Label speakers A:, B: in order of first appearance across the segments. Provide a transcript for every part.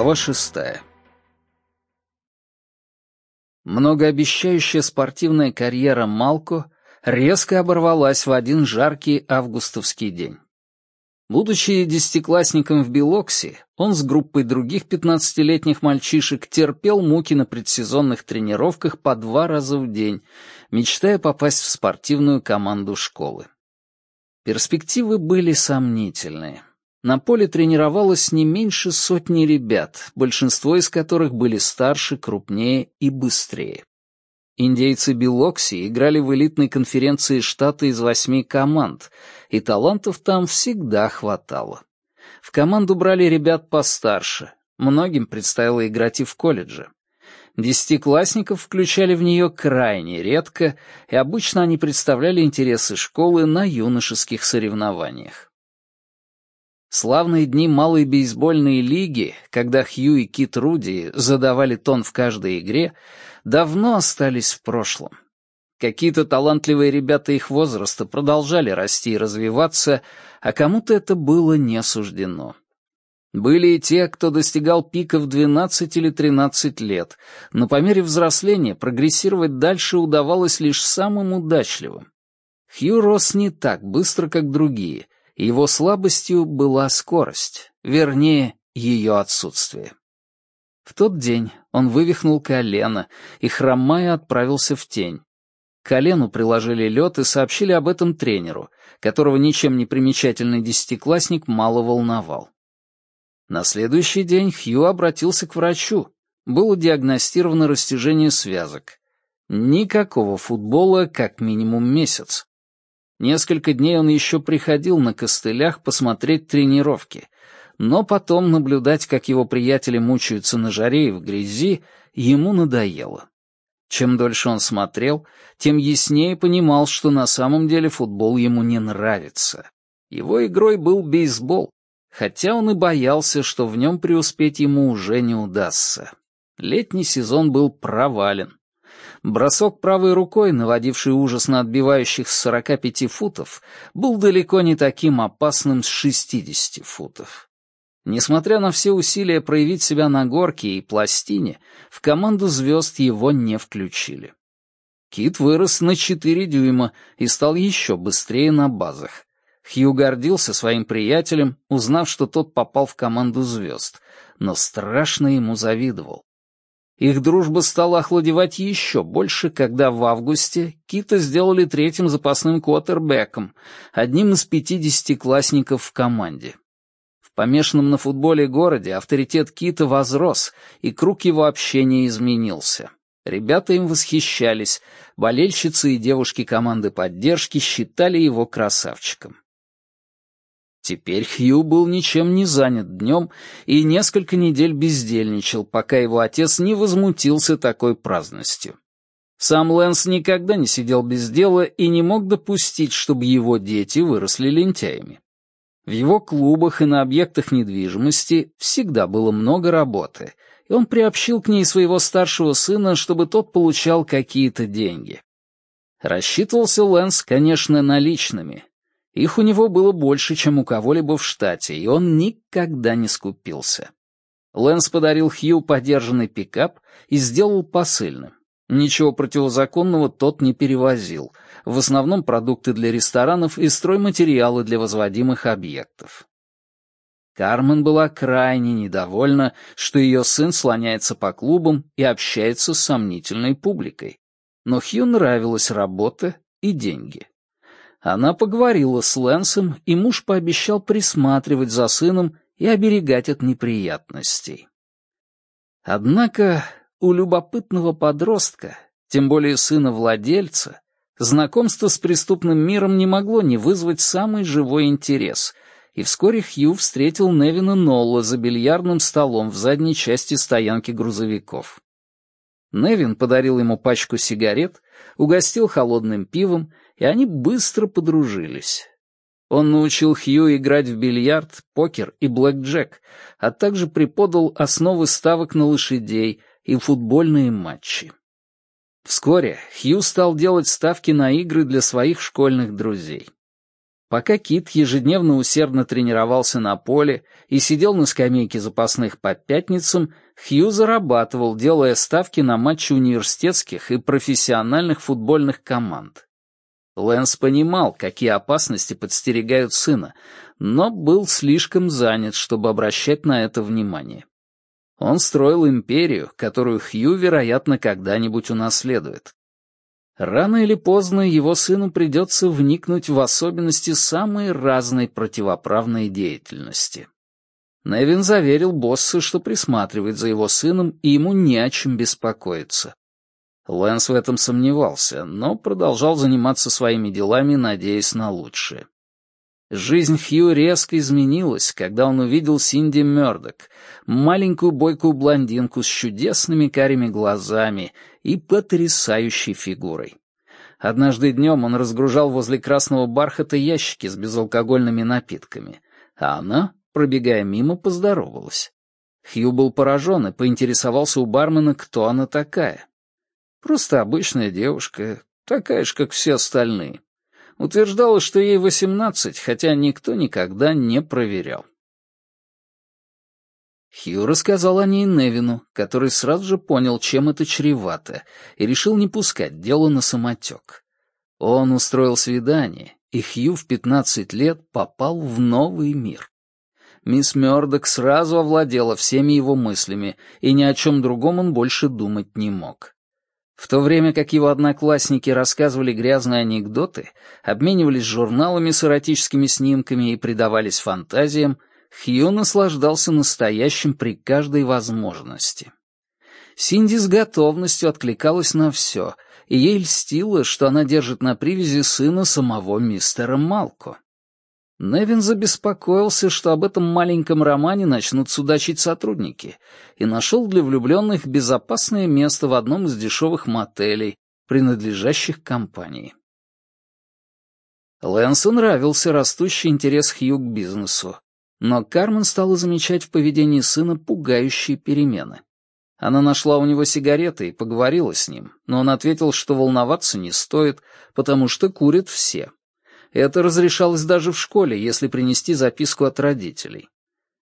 A: Глава шестая. Многообещающая спортивная карьера Малко резко оборвалась в один жаркий августовский день. Будучи десятиклассником в Белоксе, он с группой других пятнадцатилетних мальчишек терпел муки на предсезонных тренировках по два раза в день, мечтая попасть в спортивную команду школы. Перспективы были сомнительные. На поле тренировалось не меньше сотни ребят, большинство из которых были старше, крупнее и быстрее. Индейцы Белокси играли в элитной конференции штата из восьми команд, и талантов там всегда хватало. В команду брали ребят постарше, многим предстояло играть и в колледже. Десятиклассников включали в нее крайне редко, и обычно они представляли интересы школы на юношеских соревнованиях. Славные дни малой бейсбольной лиги, когда Хью и Кит Руди задавали тон в каждой игре, давно остались в прошлом. Какие-то талантливые ребята их возраста продолжали расти и развиваться, а кому-то это было не суждено. Были и те, кто достигал пика в 12 или 13 лет, но по мере взросления прогрессировать дальше удавалось лишь самым удачливым. Хью рос не так быстро, как другие — его слабостью была скорость, вернее, ее отсутствие. В тот день он вывихнул колено и, хромая, отправился в тень. К колену приложили лед и сообщили об этом тренеру, которого ничем не примечательный десятиклассник мало волновал. На следующий день Хью обратился к врачу. Было диагностировано растяжение связок. Никакого футбола как минимум месяц. Несколько дней он еще приходил на костылях посмотреть тренировки, но потом наблюдать, как его приятели мучаются на жаре и в грязи, ему надоело. Чем дольше он смотрел, тем яснее понимал, что на самом деле футбол ему не нравится. Его игрой был бейсбол, хотя он и боялся, что в нем преуспеть ему уже не удастся. Летний сезон был провален. Бросок правой рукой, наводивший ужас на отбивающих с 45 футов, был далеко не таким опасным с 60 футов. Несмотря на все усилия проявить себя на горке и пластине, в команду звезд его не включили. Кит вырос на 4 дюйма и стал еще быстрее на базах. Хью гордился своим приятелем, узнав, что тот попал в команду звезд, но страшно ему завидовал. Их дружба стала охладевать еще больше, когда в августе Кита сделали третьим запасным квотербеком, одним из пятидесятиклассников в команде. В помешанном на футболе городе авторитет Кита возрос, и круг его общения изменился. Ребята им восхищались, болельщицы и девушки команды поддержки считали его красавчиком. Теперь Хью был ничем не занят днем и несколько недель бездельничал, пока его отец не возмутился такой праздностью. Сам Лэнс никогда не сидел без дела и не мог допустить, чтобы его дети выросли лентяями. В его клубах и на объектах недвижимости всегда было много работы, и он приобщил к ней своего старшего сына, чтобы тот получал какие-то деньги. Рассчитывался Лэнс, конечно, наличными, их у него было больше, чем у кого-либо в штате, и он никогда не скупился. Лэнс подарил Хью подержанный пикап и сделал посыльным. Ничего противозаконного тот не перевозил, в основном продукты для ресторанов и стройматериалы для возводимых объектов. Кармен была крайне недовольна, что ее сын слоняется по клубам и общается с сомнительной публикой. Но Хью нравилась работа и деньги. Она поговорила с Лэнсом, и муж пообещал присматривать за сыном и оберегать от неприятностей. Однако у любопытного подростка, тем более сына владельца, знакомство с преступным миром не могло не вызвать самый живой интерес, и вскоре Хью встретил Невина Нолла за бильярдным столом в задней части стоянки грузовиков. Невин подарил ему пачку сигарет, угостил холодным пивом и они быстро подружились. Он научил Хью играть в бильярд, покер и блэкджек, а также преподал основы ставок на лошадей и футбольные матчи. Вскоре Хью стал делать ставки на игры для своих школьных друзей. Пока Кит ежедневно усердно тренировался на поле и сидел на скамейке запасных по пятницам, Хью зарабатывал, делая ставки на матчи университетских и профессиональных футбольных команд. Лэнс понимал, какие опасности подстерегают сына, но был слишком занят, чтобы обращать на это внимание. Он строил империю, которую Хью, вероятно, когда-нибудь унаследует. Рано или поздно его сыну придется вникнуть в особенности самой разной противоправной деятельности. Невин заверил босса, что присматривает за его сыном, и ему не о чем беспокоиться. Лэнс в этом сомневался, но продолжал заниматься своими делами, надеясь на лучшее. Жизнь Хью резко изменилась, когда он увидел Синди Мёрдок, маленькую бойкую блондинку с чудесными карими глазами и потрясающей фигурой. Однажды днем он разгружал возле красного бархата ящики с безалкогольными напитками, а она, пробегая мимо, поздоровалась. Хью был поражен и поинтересовался у бармена, кто она такая. Просто обычная девушка, такая же, как все остальные. Утверждала, что ей восемнадцать, хотя никто никогда не проверял. Хью рассказал о ней Невину, который сразу же понял, чем это чревато, и решил не пускать дело на самотек. Он устроил свидание, и Хью в пятнадцать лет попал в новый мир. Мисс Мёрдок сразу овладела всеми его мыслями, и ни о чем другом он больше думать не мог. В то время как его одноклассники рассказывали грязные анекдоты, обменивались журналами с эротическими снимками и предавались фантазиям, Хью наслаждался настоящим при каждой возможности. Синди с готовностью откликалась на все, и ей льстило, что она держит на привязи сына самого мистера Малко. Невин забеспокоился, что об этом маленьком романе начнут судачить сотрудники, и нашел для влюбленных безопасное место в одном из дешевых мотелей, принадлежащих компании. Лэнсу нравился растущий интерес Хью к бизнесу, но Кармен стала замечать в поведении сына пугающие перемены. Она нашла у него сигареты и поговорила с ним, но он ответил, что волноваться не стоит, потому что курят все. Это разрешалось даже в школе, если принести записку от родителей.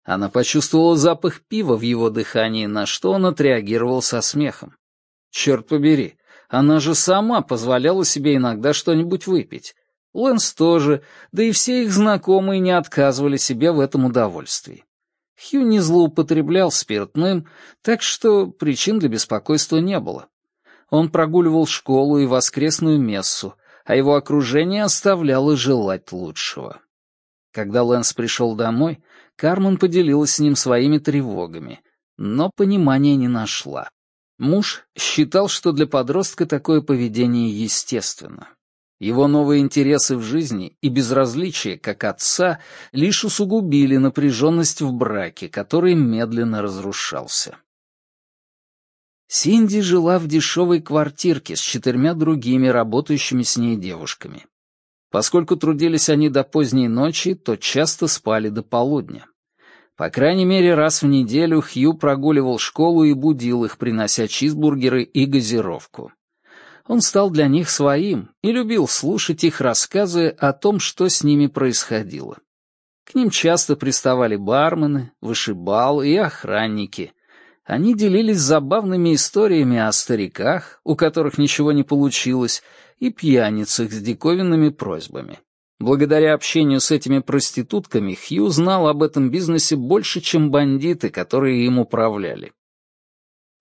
A: Она почувствовала запах пива в его дыхании, на что он отреагировал со смехом. Черт побери, она же сама позволяла себе иногда что-нибудь выпить. Лэнс тоже, да и все их знакомые не отказывали себе в этом удовольствии. Хью не злоупотреблял спиртным, так что причин для беспокойства не было. Он прогуливал школу и воскресную мессу, а его окружение оставляло желать лучшего. Когда Лэнс пришел домой, Кармен поделилась с ним своими тревогами, но понимания не нашла. Муж считал, что для подростка такое поведение естественно. Его новые интересы в жизни и безразличие, как отца, лишь усугубили напряженность в браке, который медленно разрушался. Синди жила в дешевой квартирке с четырьмя другими работающими с ней девушками. Поскольку трудились они до поздней ночи, то часто спали до полудня. По крайней мере, раз в неделю Хью прогуливал школу и будил их, принося чизбургеры и газировку он стал для них своим и любил слушать их рассказы о том, что с ними происходило. К ним часто приставали бармены, вышибалы и охранники. Они делились забавными историями о стариках, у которых ничего не получилось, и пьяницах с диковинными просьбами. Благодаря общению с этими проститутками Хью знал об этом бизнесе больше, чем бандиты, которые им управляли.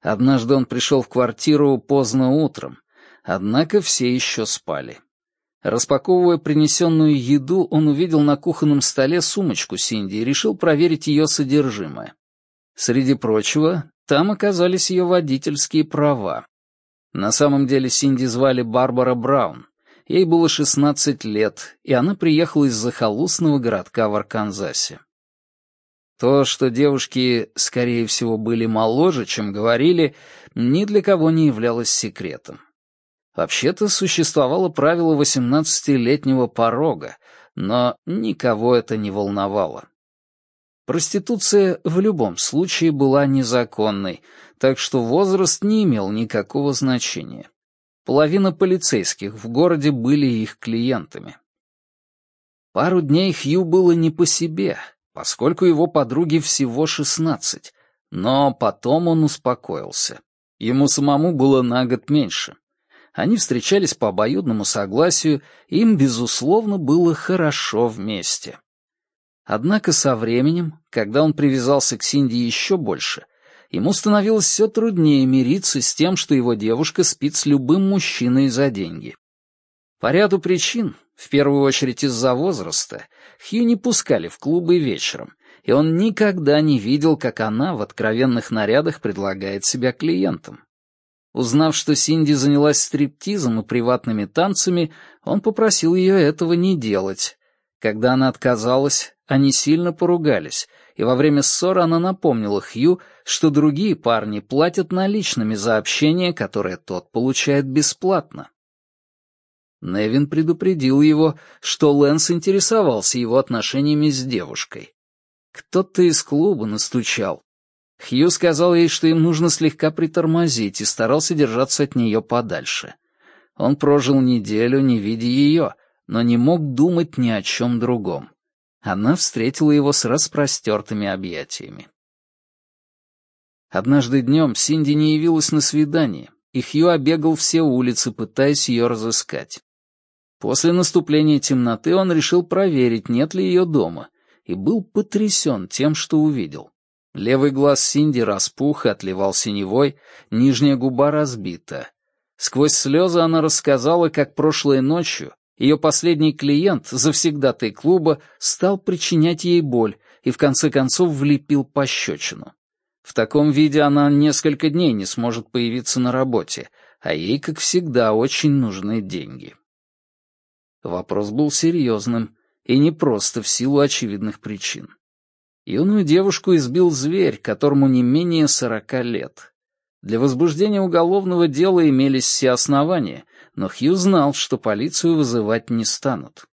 A: Однажды он пришел в квартиру поздно утром, Однако все еще спали. Распаковывая принесенную еду, он увидел на кухонном столе сумочку Синди и решил проверить ее содержимое. Среди прочего, там оказались ее водительские права. На самом деле Синди звали Барбара Браун. Ей было 16 лет, и она приехала из захолустного городка в Арканзасе. То, что девушки, скорее всего, были моложе, чем говорили, ни для кого не являлось секретом. Вообще-то существовало правило восемнадцатилетнего порога, но никого это не волновало. Проституция в любом случае была незаконной, так что возраст не имел никакого значения. Половина полицейских в городе были их клиентами. Пару дней Хью было не по себе, поскольку его подруге всего шестнадцать, но потом он успокоился. Ему самому было на год меньше. Они встречались по обоюдному согласию, им, безусловно, было хорошо вместе. Однако со временем, когда он привязался к Синди еще больше, ему становилось все труднее мириться с тем, что его девушка спит с любым мужчиной за деньги. По ряду причин, в первую очередь из-за возраста, Хью не пускали в клубы вечером, и он никогда не видел, как она в откровенных нарядах предлагает себя клиентам. Узнав, что Синди занялась стриптизом и приватными танцами, он попросил ее этого не делать. Когда она отказалась, они сильно поругались, и во время ссоры она напомнила Хью, что другие парни платят наличными за общение, которое тот получает бесплатно. Невин предупредил его, что Лэнс интересовался его отношениями с девушкой. Кто-то из клуба настучал. Хью сказал ей, что им нужно слегка притормозить, и старался держаться от нее подальше. Он прожил неделю, не видя ее, но не мог думать ни о чем другом. Она встретила его с распростертыми объятиями. Однажды днем Синди не явилась на свидание, и Хью обегал все улицы, пытаясь ее разыскать. После наступления темноты он решил проверить, нет ли ее дома, и был потрясен тем, что увидел. Левый глаз Синди распух и отливал синевой, нижняя губа разбита. Сквозь слезы она рассказала, как прошлой ночью ее последний клиент, завсегдатый клуба, стал причинять ей боль и в конце концов влепил пощечину. В таком виде она несколько дней не сможет появиться на работе, а ей, как всегда, очень нужны деньги. Вопрос был серьезным, и не просто в силу очевидных причин. Юную девушку избил зверь, которому не менее сорока лет. Для возбуждения уголовного дела имелись все основания, но Хью знал, что полицию вызывать не станут.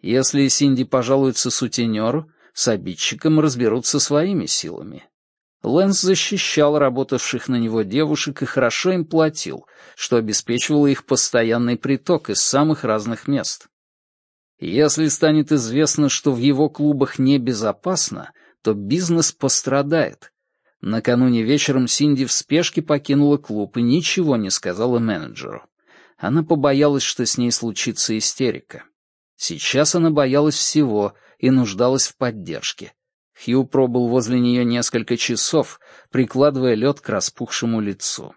A: Если Синди пожалуется сутенеру, с обидчиком разберутся своими силами. Лэнс защищал работавших на него девушек и хорошо им платил, что обеспечивало их постоянный приток из самых разных мест. Если станет известно, что в его клубах небезопасно, то бизнес пострадает. Накануне вечером Синди в спешке покинула клуб и ничего не сказала менеджеру. Она побоялась, что с ней случится истерика. Сейчас она боялась всего и нуждалась в поддержке. Хью пробыл возле нее несколько часов, прикладывая лед к распухшему лицу.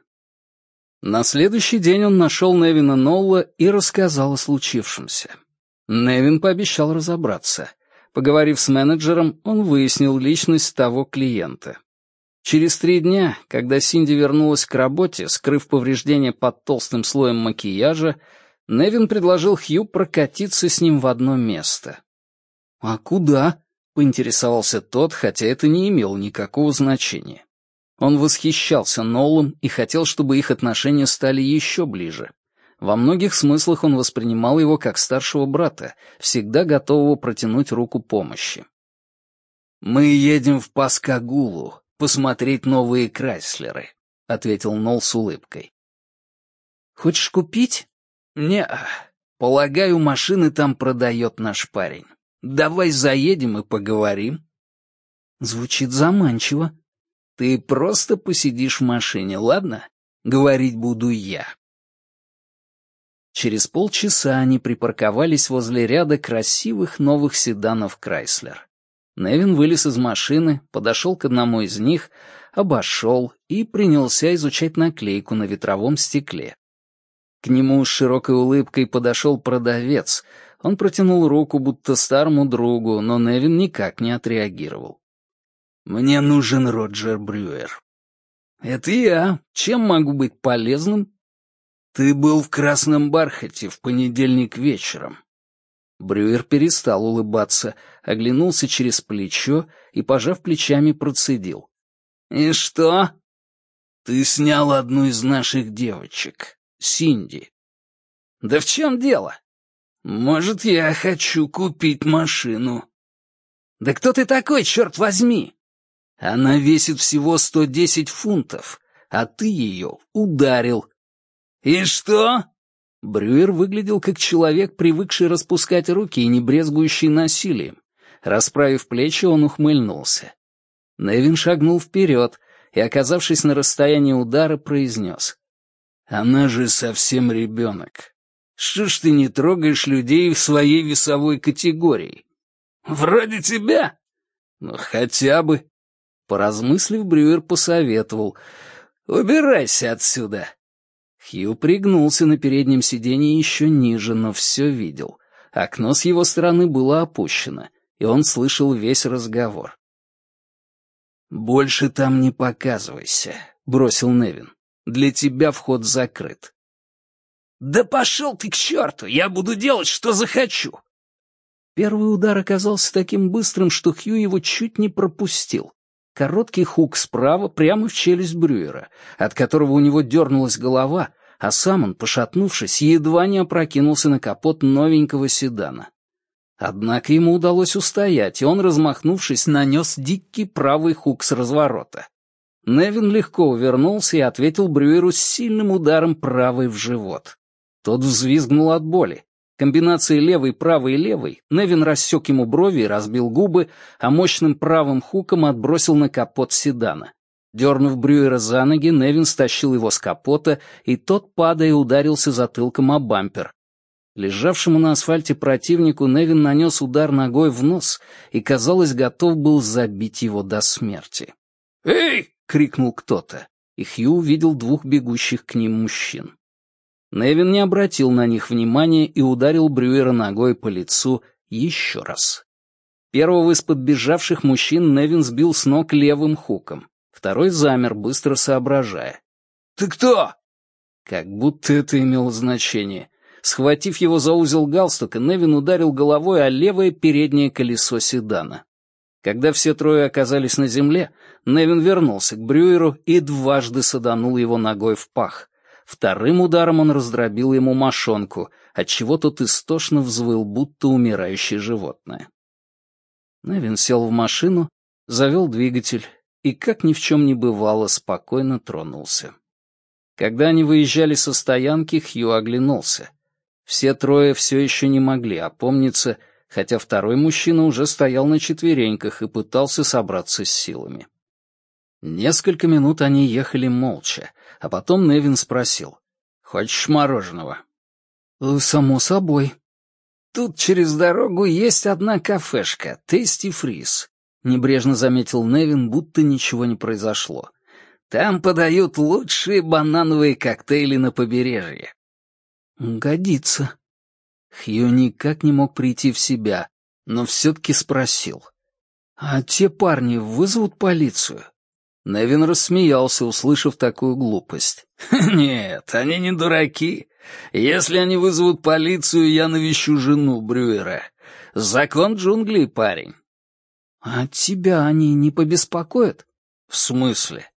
A: На следующий день он нашел Невина Нолла и рассказал о случившемся. Невин пообещал разобраться. Поговорив с менеджером, он выяснил личность того клиента. Через три дня, когда Синди вернулась к работе, скрыв повреждения под толстым слоем макияжа, Невин предложил Хью прокатиться с ним в одно место. «А куда?» поинтересовался тот, хотя это не имело никакого значения. Он восхищался Нолом и хотел, чтобы их отношения стали еще ближе. Во многих смыслах он воспринимал его как старшего брата, всегда готового протянуть руку помощи. «Мы едем в Паскагулу посмотреть новые Крайслеры», — ответил Нол с улыбкой. «Хочешь купить?» «Не, полагаю, машины там продает наш парень». Давай заедем и поговорим». Звучит заманчиво. Ты просто посидишь в машине, ладно? Говорить буду я. Через полчаса они припарковались возле ряда красивых новых седанов Крайслер. Невин вылез из машины, подошел к одному из них, обошел и принялся изучать наклейку на ветровом стекле. К нему с широкой улыбкой подошел продавец — он протянул руку, будто старому другу, но Невин никак не отреагировал. «Мне нужен Роджер Брюер». «Это я. Чем могу быть полезным?» «Ты был в красном бархате в понедельник вечером». Брюер перестал улыбаться, оглянулся через плечо и, пожав плечами, процедил. «И что?» «Ты снял одну из наших девочек, Синди». «Да в чем дело? «Может, я хочу купить машину». «Да кто ты такой, черт возьми?» «Она весит всего сто десять фунтов, а ты ее ударил». «И что?» Брюер выглядел как человек, привыкший распускать руки и не брезгующий насилием. Расправив плечи, он ухмыльнулся. Невин шагнул вперед и, оказавшись на расстоянии удара, произнес. «Она же совсем ребенок. Что ж ты не трогаешь людей в своей весовой категории?» «Вроде тебя?» «Ну, хотя бы». Поразмыслив, Брюер посоветовал. «Убирайся отсюда». Хью пригнулся на переднем сиденье еще ниже, но все видел. Окно с его стороны было опущено, и он слышал весь разговор. «Больше там не показывайся», — бросил Невин. «Для тебя вход закрыт». «Да пошел ты к черту! Я буду делать, что захочу!» Первый удар оказался таким быстрым, что Хью его чуть не пропустил. Короткий хук справа прямо в челюсть Брюера, от которого у него дернулась голова, а сам он, пошатнувшись, едва не опрокинулся на капот новенького седана. Однако ему удалось устоять, и он, размахнувшись, нанес дикий правый хук с разворота. Невин легко увернулся и ответил Брюеру с сильным ударом правой в живот. Тот взвизгнул от боли. Комбинацией левой, правой и левой Невин рассек ему брови и разбил губы, а мощным правым хуком отбросил на капот седана. Дернув Брюера за ноги, Невин стащил его с капота, и тот, падая, ударился затылком о бампер. Лежавшему на асфальте противнику Невин нанес удар ногой в нос и, казалось, готов был забить его до смерти. «Эй!» — крикнул кто-то, и Хью увидел двух бегущих к ним мужчин. Невин не обратил на них внимания и ударил Брюера ногой по лицу еще раз. Первого из подбежавших мужчин Невин сбил с ног левым хуком. Второй замер, быстро соображая. «Ты кто?» Как будто это имело значение. Схватив его за узел галстука, Невин ударил головой о левое переднее колесо седана. Когда все трое оказались на земле, Невин вернулся к Брюеру и дважды саданул его ногой в пах. Вторым ударом он раздробил ему мошонку, отчего тот истошно взвыл, будто умирающее животное. Невин сел в машину, завел двигатель и, как ни в чем не бывало, спокойно тронулся. Когда они выезжали со стоянки, Хью оглянулся. Все трое все еще не могли опомниться, хотя второй мужчина уже стоял на четвереньках и пытался собраться с силами. Несколько минут они ехали молча, а потом Невин спросил. «Хочешь мороженого?» «Э, «Само собой». «Тут через дорогу есть одна кафешка, Тести Фриз», — небрежно заметил Невин, будто ничего не произошло. «Там подают лучшие банановые коктейли на побережье. «Годится». Хью никак не мог прийти в себя, но все-таки спросил. «А те парни вызовут полицию?» Невин рассмеялся, услышав такую глупость. «Нет, они не дураки. Если они вызовут полицию, я навещу жену Брюера. Закон джунглей, парень». «А тебя они не побеспокоят?» «В смысле?»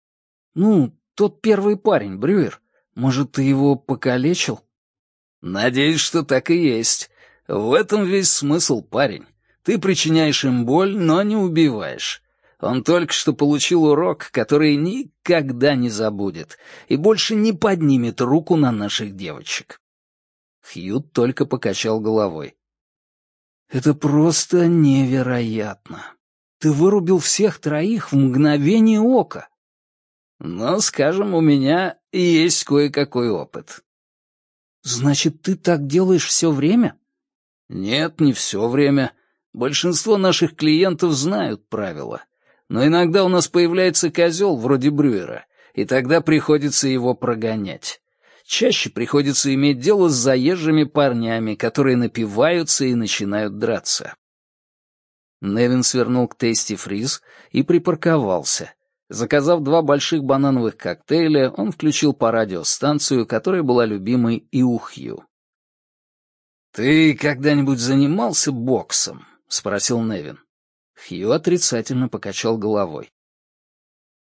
A: «Ну, тот первый парень, Брюер. Может, ты его покалечил?» «Надеюсь, что так и есть. В этом весь смысл, парень. Ты причиняешь им боль, но не убиваешь. Он только что получил урок, который никогда не забудет, и больше не поднимет руку на наших девочек». Хью только покачал головой. «Это просто невероятно. Ты вырубил всех троих в мгновение ока». «Ну, скажем, у меня есть кое-какой опыт. Значит, ты так делаешь все время? Нет, не все время. Большинство наших клиентов знают правила. Но иногда у нас появляется козел вроде Брюера, и тогда приходится его прогонять. Чаще приходится иметь дело с заезжими парнями, которые напиваются и начинают драться. Невин свернул к Тейсти Фриз и припарковался, Заказав два больших банановых коктейля, он включил по радио станцию, которая была любимой и у Хью. «Ты когда-нибудь занимался боксом?» — спросил Невин. Хью отрицательно покачал головой.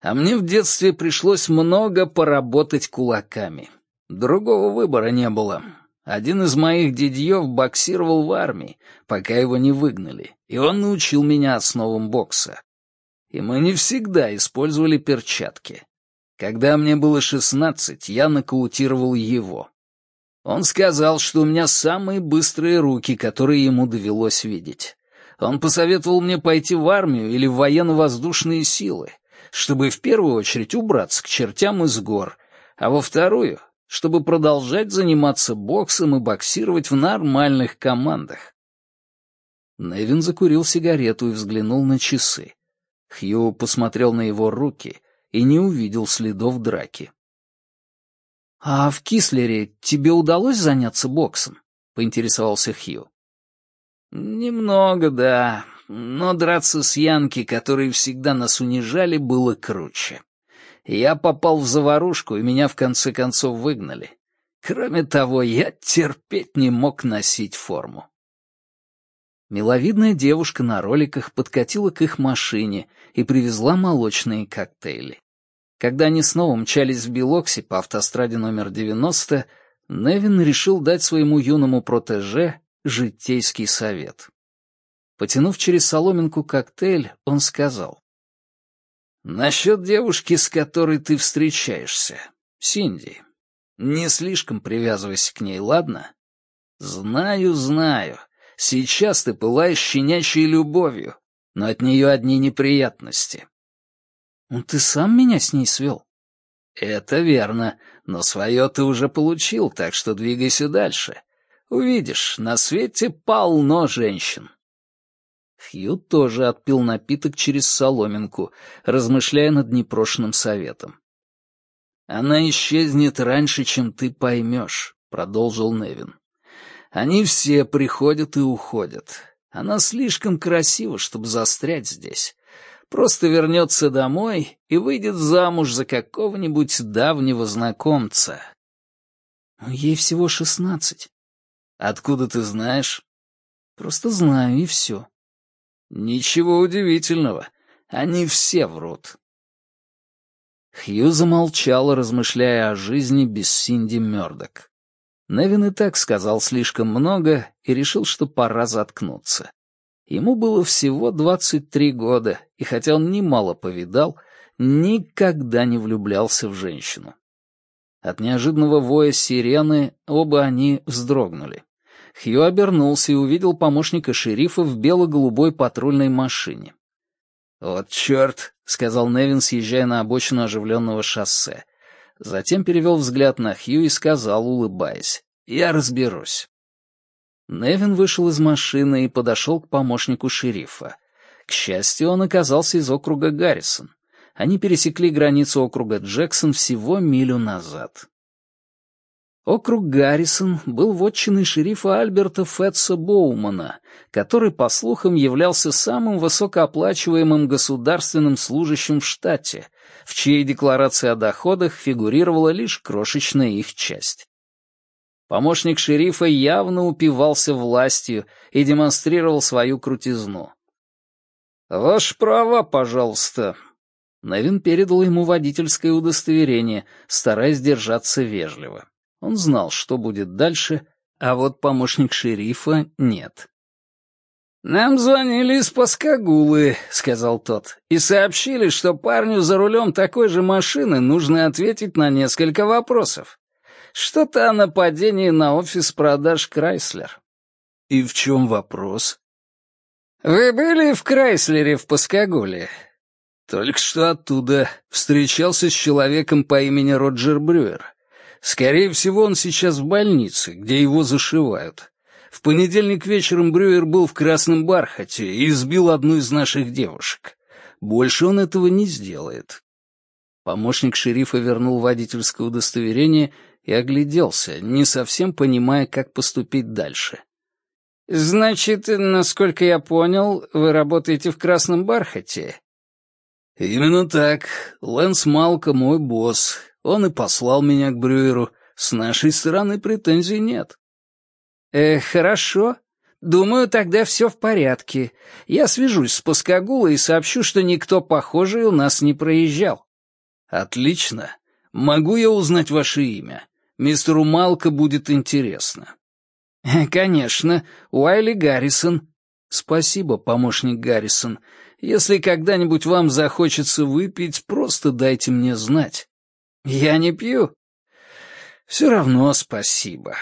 A: «А мне в детстве пришлось много поработать кулаками. Другого выбора не было. Один из моих дядьев боксировал в армии, пока его не выгнали, и он научил меня основам бокса и мы не всегда использовали перчатки. Когда мне было шестнадцать, я нокаутировал его. Он сказал, что у меня самые быстрые руки, которые ему довелось видеть. Он посоветовал мне пойти в армию или в военно-воздушные силы, чтобы в первую очередь убраться к чертям из гор, а во вторую — чтобы продолжать заниматься боксом и боксировать в нормальных командах. Невин закурил сигарету и взглянул на часы. Хью посмотрел на его руки и не увидел следов драки. «А в Кислере тебе удалось заняться боксом?» — поинтересовался Хью. «Немного, да. Но драться с Янки, которые всегда нас унижали, было круче. Я попал в заварушку, и меня в конце концов выгнали. Кроме того, я терпеть не мог носить форму». Миловидная девушка на роликах подкатила к их машине и привезла молочные коктейли. Когда они снова мчались в Белокси по автостраде номер 90, Невин решил дать своему юному протеже житейский совет. Потянув через соломинку коктейль, он сказал. «Насчет девушки, с которой ты встречаешься, Синди, не слишком привязывайся к ней, ладно? Знаю, знаю, сейчас ты пылаешь щенячьей любовью, но от нее одни неприятности. «Ну, ты сам меня с ней свел?» «Это верно, но свое ты уже получил, так что двигайся дальше. Увидишь, на свете полно женщин». Хью тоже отпил напиток через соломинку, размышляя над непрошенным советом. «Она исчезнет раньше, чем ты поймешь», — продолжил Невин. «Они все приходят и уходят. Она слишком красива, чтобы застрять здесь просто вернется домой и выйдет замуж за какого-нибудь давнего знакомца. Ей всего шестнадцать. Откуда ты знаешь? Просто знаю, и все. Ничего удивительного. Они все врут. Хью замолчал, размышляя о жизни без Синди Мёрдок. Невин и так сказал слишком много и решил, что пора заткнуться. Ему было всего 23 года, и хотя он немало повидал, никогда не влюблялся в женщину. От неожиданного воя сирены оба они вздрогнули. Хью обернулся и увидел помощника шерифа в бело-голубой патрульной машине. «Вот черт», — сказал Невин, съезжая на обочину оживленного шоссе. Затем перевел взгляд на Хью и сказал, улыбаясь, «Я разберусь». Невин вышел из машины и подошел к помощнику шерифа. К счастью, он оказался из округа Гаррисон. Они пересекли границу округа Джексон всего милю назад. Округ Гаррисон был вотчиной шерифа Альберта Фетса Боумана, который, по слухам, являлся самым высокооплачиваемым государственным служащим в штате, в чьей декларации о доходах фигурировала лишь крошечная их часть. Помощник шерифа явно упивался властью и демонстрировал свою крутизну. «Ваши права, пожалуйста». Невин передал ему водительское удостоверение, стараясь держаться вежливо. Он знал, что будет дальше, а вот помощник шерифа нет. «Нам звонили из Паскагулы», — сказал тот, «и сообщили, что парню за рулем такой же машины нужно ответить на несколько вопросов. Что-то о нападении на офис продаж Крайслер. И в чем вопрос? Вы были в Крайслере в Паскагуле? Только что оттуда встречался с человеком по имени Роджер Брюер. Скорее всего, он сейчас в больнице, где его зашивают. В понедельник вечером Брюер был в красном бархате и избил одну из наших девушек. Больше он этого не сделает. Помощник шерифа вернул водительское удостоверение и огляделся, не совсем понимая, как поступить дальше. «Значит, насколько я понял, вы работаете в красном бархате?» «Именно так. Лэнс Малка мой босс. Он и послал меня к Брюеру. С нашей стороны претензий нет». «Э, хорошо. Думаю, тогда все в порядке. Я свяжусь с Паскагулой и сообщу, что никто похожий у нас не проезжал». «Отлично. Могу я узнать ваше имя? Мистеру Малко будет интересно». «Конечно, Уайли Гаррисон». «Спасибо, помощник Гаррисон. Если когда-нибудь вам захочется выпить, просто дайте мне знать». «Я не пью». Все равно спасибо.